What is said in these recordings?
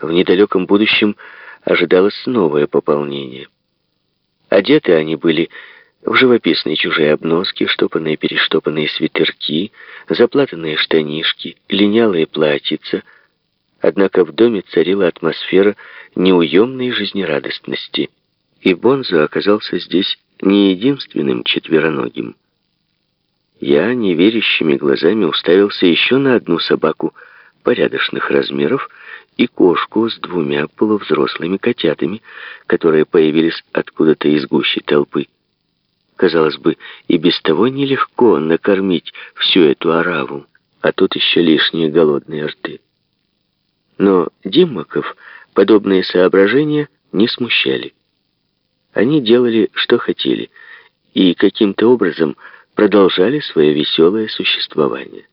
В недалеком будущем ожидалось новое пополнение. Одеты они были в живописные чужие обноски, штопанные-перештопанные свитерки, заплатанные штанишки, линялые платьица. Однако в доме царила атмосфера неуемной жизнерадостности, и Бонзо оказался здесь не единственным четвероногим. Я неверящими глазами уставился еще на одну собаку порядочных размеров и кошку с двумя полувзрослыми котятами, которые появились откуда-то из гущи толпы. Казалось бы, и без того нелегко накормить всю эту ораву, а тут еще лишние голодные рты. Но Диммаков подобные соображения не смущали. Они делали, что хотели, и каким-то образом продолжали свое веселое существование.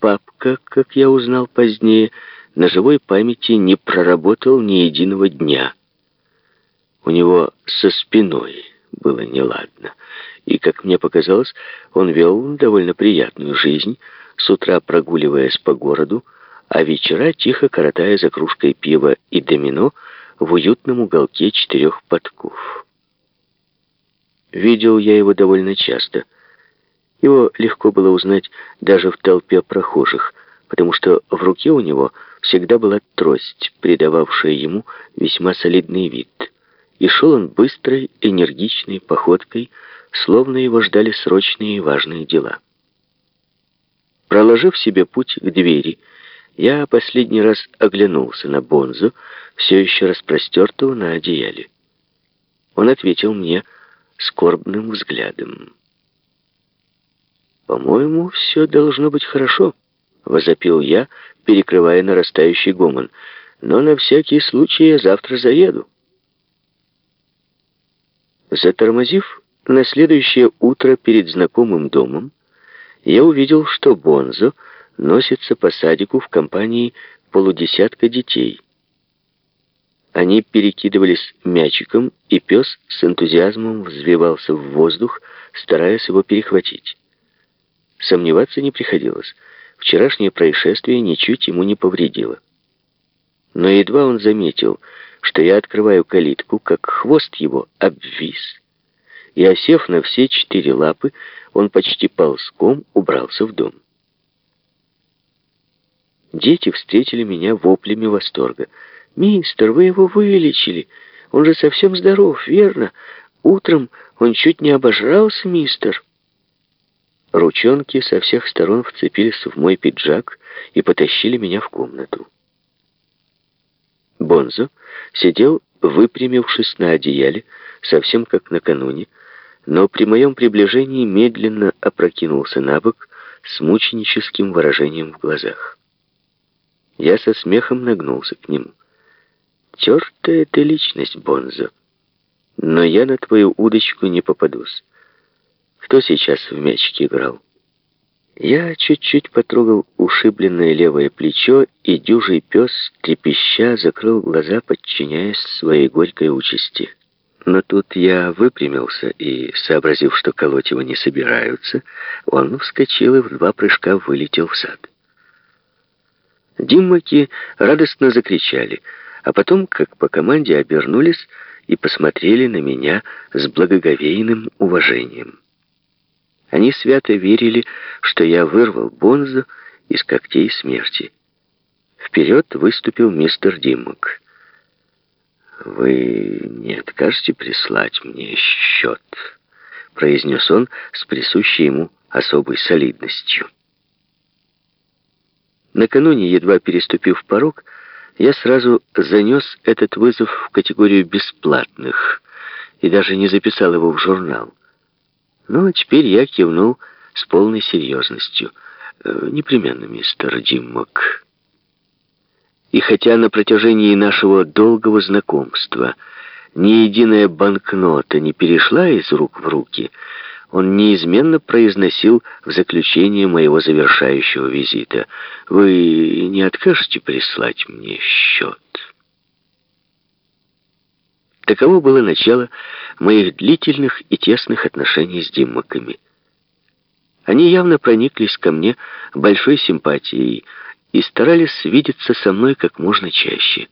Папка, как я узнал позднее, на живой памяти не проработал ни единого дня. У него со спиной было неладно. И, как мне показалось, он вел довольно приятную жизнь, с утра прогуливаясь по городу, а вечера тихо коротая за кружкой пива и домино в уютном уголке четырех подков. Видел я его довольно часто. Его легко было узнать даже в толпе прохожих, потому что в руке у него всегда была трость, придававшая ему весьма солидный вид и шел он быстрой, энергичной походкой, словно его ждали срочные и важные дела. Проложив себе путь к двери, я последний раз оглянулся на Бонзу, все еще распростертого на одеяле. Он ответил мне скорбным взглядом. «По-моему, все должно быть хорошо», — возопил я, перекрывая нарастающий гомон. «Но на всякий случай я завтра заеду». Затормозив на следующее утро перед знакомым домом, я увидел, что Бонзо носится по садику в компании полудесятка детей. Они перекидывались мячиком, и пес с энтузиазмом взвивался в воздух, стараясь его перехватить. Сомневаться не приходилось. Вчерашнее происшествие ничуть ему не повредило. Но едва он заметил, что я открываю калитку, как хвост его обвис, и, осев на все четыре лапы, он почти ползком убрался в дом. Дети встретили меня воплями восторга. «Мистер, вы его вылечили! Он же совсем здоров, верно? Утром он чуть не обожрался, мистер!» Ручонки со всех сторон вцепились в мой пиджак и потащили меня в комнату. Бонзо сидел, выпрямившись на одеяле, совсем как накануне, но при моем приближении медленно опрокинулся на бок с мученическим выражением в глазах. Я со смехом нагнулся к нему. «Тертая ты личность, Бонзо, но я на твою удочку не попадусь. Кто сейчас в мячик играл?» Я чуть-чуть потрогал ушибленное левое плечо, и дюжий пес, трепеща, закрыл глаза, подчиняясь своей горькой участи. Но тут я выпрямился и, сообразив, что колоть его не собираются, он вскочил и в два прыжка вылетел в сад. Диммаки радостно закричали, а потом, как по команде, обернулись и посмотрели на меня с благоговейным уважением. Они свято верили, что я вырвал Бонзо из когтей смерти. Вперед выступил мистер Диммок. «Вы не откажете прислать мне счет?» произнес он с присущей ему особой солидностью. Накануне, едва переступив порог, я сразу занес этот вызов в категорию бесплатных и даже не записал его в журнал. Ну, а теперь я кивнул с полной серьезностью. Э, непременно, мистер Диммок. И хотя на протяжении нашего долгого знакомства ни единая банкнота не перешла из рук в руки, он неизменно произносил в заключение моего завершающего визита. «Вы не откажете прислать мне счет?» Таково было начало моих длительных и тесных отношений с Диммаками. Они явно прониклись ко мне большой симпатией и старались видеться со мной как можно чаще.